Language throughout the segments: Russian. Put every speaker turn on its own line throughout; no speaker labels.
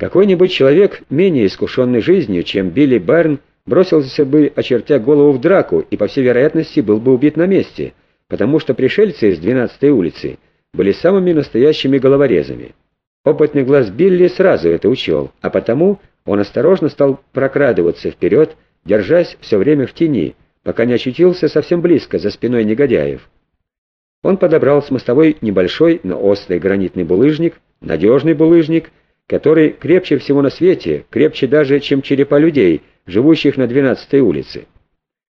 Какой-нибудь человек, менее искушенный жизнью, чем Билли Барн, бросился бы, очертя голову в драку, и, по всей вероятности, был бы убит на месте, потому что пришельцы из 12-й улицы были самыми настоящими головорезами. Опытный глаз Билли сразу это учел, а потому он осторожно стал прокрадываться вперед, держась все время в тени, пока не очутился совсем близко, за спиной негодяев. Он подобрал с мостовой небольшой, но острый гранитный булыжник, надежный булыжник, который крепче всего на свете, крепче даже, чем черепа людей, живущих на 12-й улице.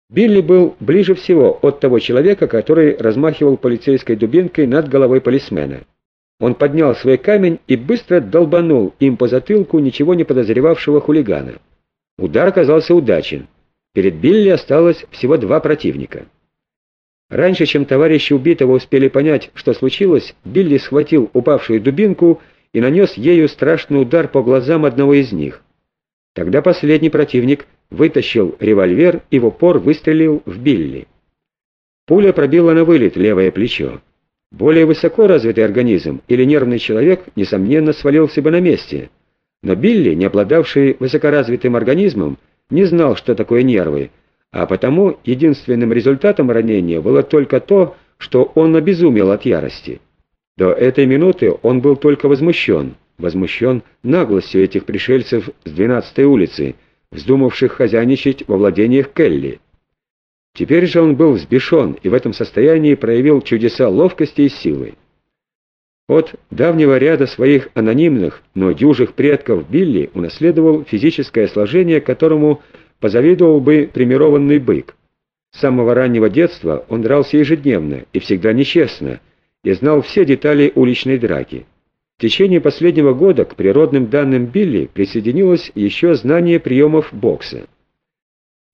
Билли был ближе всего от того человека, который размахивал полицейской дубинкой над головой полисмена. Он поднял свой камень и быстро долбанул им по затылку ничего не подозревавшего хулигана. Удар оказался удачен. Перед Билли осталось всего два противника. Раньше, чем товарищи убитого успели понять, что случилось, Билли схватил упавшую дубинку и нанес ею страшный удар по глазам одного из них. Тогда последний противник вытащил револьвер и в упор выстрелил в Билли. Пуля пробила на вылет левое плечо. Более высоко развитый организм или нервный человек, несомненно, свалился бы на месте. Но Билли, не обладавший высокоразвитым организмом, не знал, что такое нервы, а потому единственным результатом ранения было только то, что он обезумел от ярости. До этой минуты он был только возмущен, возмущен наглостью этих пришельцев с 12-й улицы, вздумавших хозяйничать во владениях Келли. Теперь же он был взбешен и в этом состоянии проявил чудеса ловкости и силы. От давнего ряда своих анонимных, но дюжих предков Билли унаследовал физическое сложение, которому позавидовал бы примированный бык. С самого раннего детства он дрался ежедневно и всегда нечестно, и знал все детали уличной драки. В течение последнего года к природным данным Билли присоединилось еще знание приемов бокса.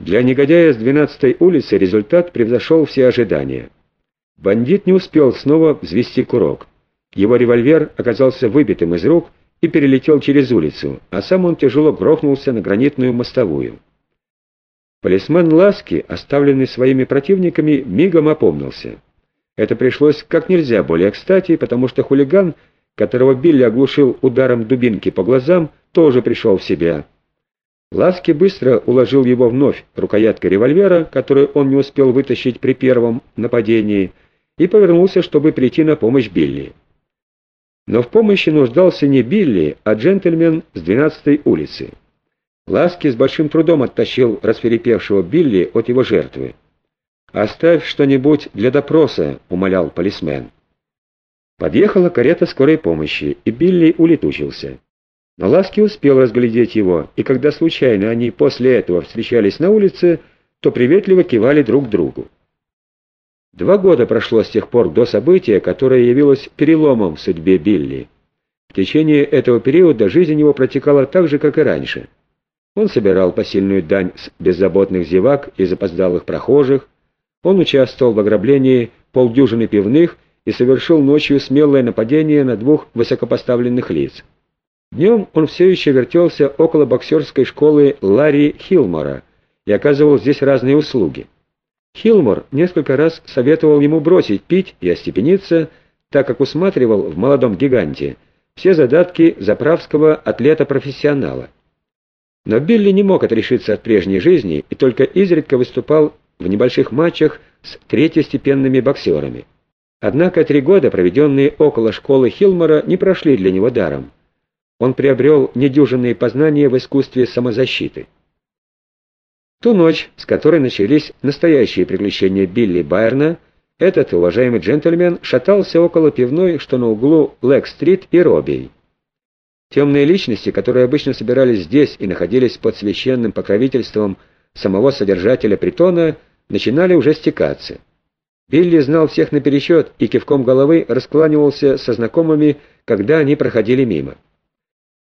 Для негодяя с 12-й улицы результат превзошел все ожидания. Бандит не успел снова взвести курок. Его револьвер оказался выбитым из рук и перелетел через улицу, а сам он тяжело грохнулся на гранитную мостовую. Полисмен Ласки, оставленный своими противниками, мигом опомнился. Это пришлось как нельзя более кстати, потому что хулиган, которого Билли оглушил ударом дубинки по глазам, тоже пришел в себя. Ласки быстро уложил его вновь рукояткой револьвера, которую он не успел вытащить при первом нападении, и повернулся, чтобы прийти на помощь Билли. Но в помощи нуждался не Билли, а джентльмен с 12-й улицы. Ласки с большим трудом оттащил расферепевшего Билли от его жертвы. «Оставь что-нибудь для допроса», — умолял полисмен. Подъехала карета скорой помощи, и Билли улетучился. Но Ласки успел разглядеть его, и когда случайно они после этого встречались на улице, то приветливо кивали друг другу. Два года прошло с тех пор до события, которое явилось переломом в судьбе Билли. В течение этого периода жизнь его протекала так же, как и раньше. Он собирал посильную дань с беззаботных зевак и запоздалых прохожих, он участвовал в ограблении полдюжины пивных и совершил ночью смелое нападение на двух высокопоставленных лиц. Днем он все еще вертелся около боксерской школы Ларри Хилмора и оказывал здесь разные услуги. Хилмор несколько раз советовал ему бросить пить и остепениться, так как усматривал в молодом гиганте все задатки заправского атлета-профессионала. Но Билли не мог отрешиться от прежней жизни и только изредка выступал в небольших матчах с третьестепенными боксерами. Однако три года, проведенные около школы Хилмора, не прошли для него даром. Он приобрел недюжинные познания в искусстве самозащиты. Ту ночь, с которой начались настоящие приключения Билли Байерна, этот уважаемый джентльмен шатался около пивной, что на углу Лэг-стрит и Робей. Темные личности, которые обычно собирались здесь и находились под священным покровительством самого содержателя притона, начинали уже стекаться. Билли знал всех наперечет и кивком головы раскланивался со знакомыми, когда они проходили мимо.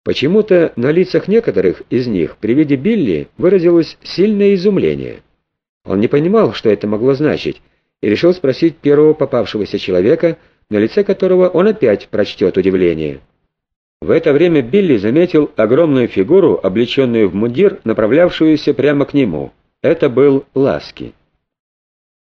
Почему-то на лицах некоторых из них при виде Билли выразилось сильное изумление. Он не понимал, что это могло значить, и решил спросить первого попавшегося человека, на лице которого он опять прочтет удивление. В это время Билли заметил огромную фигуру, облеченную в мундир, направлявшуюся прямо к нему. Это был Ласки.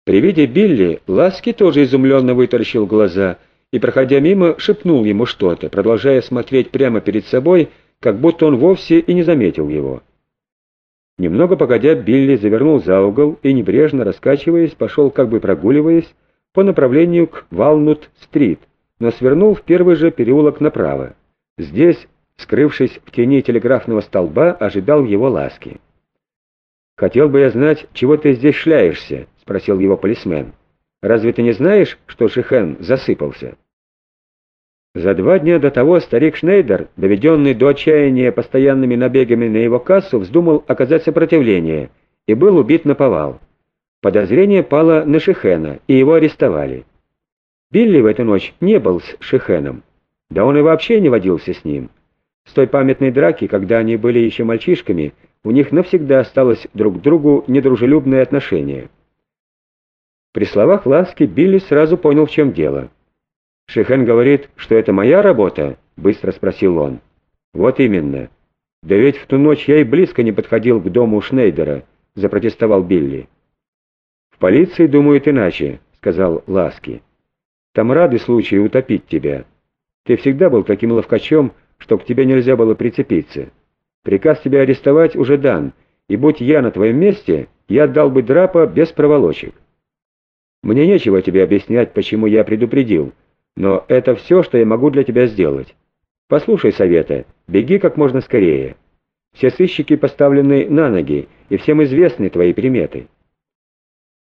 При виде Билли Ласки тоже изумленно вытаращил глаза и, проходя мимо, шепнул ему что-то, продолжая смотреть прямо перед собой, как будто он вовсе и не заметил его. Немного погодя, Билли завернул за угол и, небрежно раскачиваясь, пошел, как бы прогуливаясь, по направлению к Валнут-стрит, но свернул в первый же переулок направо. Здесь, скрывшись в тени телеграфного столба, ожидал его ласки. «Хотел бы я знать, чего ты здесь шляешься?» — спросил его полисмен. «Разве ты не знаешь, что Шихен засыпался?» За два дня до того старик Шнейдер, доведенный до отчаяния постоянными набегами на его кассу, вздумал оказать сопротивление и был убит на повал. Подозрение пало на Шихена, и его арестовали. Билли в эту ночь не был с Шихеном. Да он и вообще не водился с ним. С той памятной драки, когда они были еще мальчишками, у них навсегда осталось друг к другу недружелюбное отношение. При словах ласки Билли сразу понял, в чем дело. «Шихен говорит, что это моя работа?» — быстро спросил он. «Вот именно. Да ведь в ту ночь я и близко не подходил к дому Шнейдера», — запротестовал Билли. «В полиции думают иначе», — сказал Ласки. «Там рады случаю утопить тебя. Ты всегда был таким ловкачом, что к тебе нельзя было прицепиться. Приказ тебя арестовать уже дан, и будь я на твоем месте, я отдал бы драпа без проволочек. Мне нечего тебе объяснять, почему я предупредил». Но это все, что я могу для тебя сделать. Послушай совета, беги как можно скорее. Все сыщики поставлены на ноги, и всем известны твои приметы».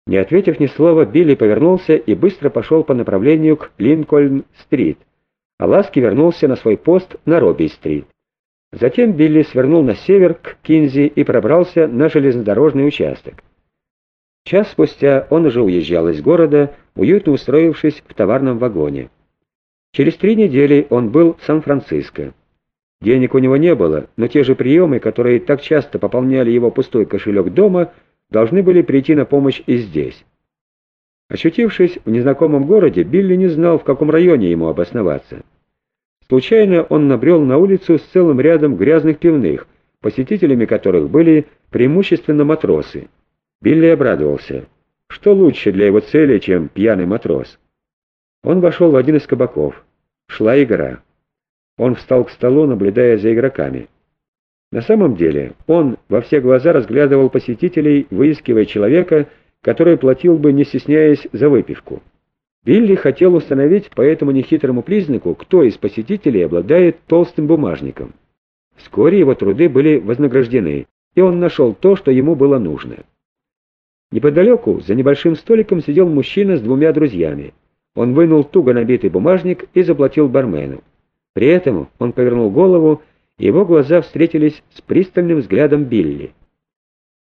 Не ответив ни слова, Билли повернулся и быстро пошел по направлению к Линкольн-стрит, а Ласки вернулся на свой пост на Робби-стрит. Затем Билли свернул на север к Кинзи и пробрался на железнодорожный участок. Час спустя он уже уезжал из города, уютно устроившись в товарном вагоне. Через три недели он был в Сан-Франциско. Денег у него не было, но те же приемы, которые так часто пополняли его пустой кошелек дома, должны были прийти на помощь и здесь. Очутившись в незнакомом городе, Билли не знал, в каком районе ему обосноваться. Случайно он набрел на улицу с целым рядом грязных пивных, посетителями которых были преимущественно матросы. Билли обрадовался. Что лучше для его цели, чем пьяный матрос? Он вошел в один из кабаков. Шла игра. Он встал к столу, наблюдая за игроками. На самом деле он во все глаза разглядывал посетителей, выискивая человека, который платил бы, не стесняясь, за выпивку. Билли хотел установить по этому нехитрому признаку, кто из посетителей обладает толстым бумажником. Вскоре его труды были вознаграждены, и он нашел то, что ему было нужно. Неподалеку, за небольшим столиком, сидел мужчина с двумя друзьями. Он вынул туго набитый бумажник и заплатил бармену. При этом он повернул голову, и его глаза встретились с пристальным взглядом Билли.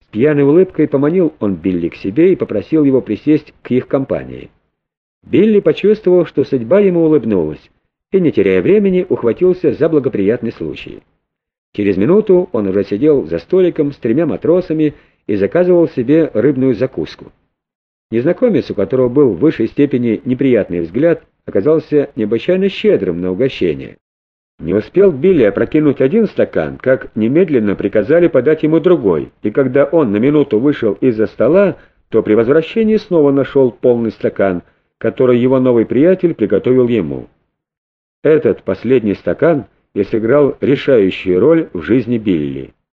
С пьяной улыбкой поманил он Билли к себе и попросил его присесть к их компании. Билли почувствовал, что судьба ему улыбнулась, и, не теряя времени, ухватился за благоприятный случай. Через минуту он уже сидел за столиком с тремя матросами и заказывал себе рыбную закуску. Незнакомец, у которого был в высшей степени неприятный взгляд, оказался необычайно щедрым на угощение. Не успел Билли опрокинуть один стакан, как немедленно приказали подать ему другой, и когда он на минуту вышел из-за стола, то при возвращении снова нашел полный стакан, который его новый приятель приготовил ему. Этот последний стакан и сыграл решающую роль в жизни Билли.